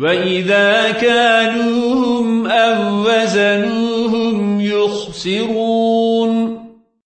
وإذا كانوهم أو وزنوهم يخسرون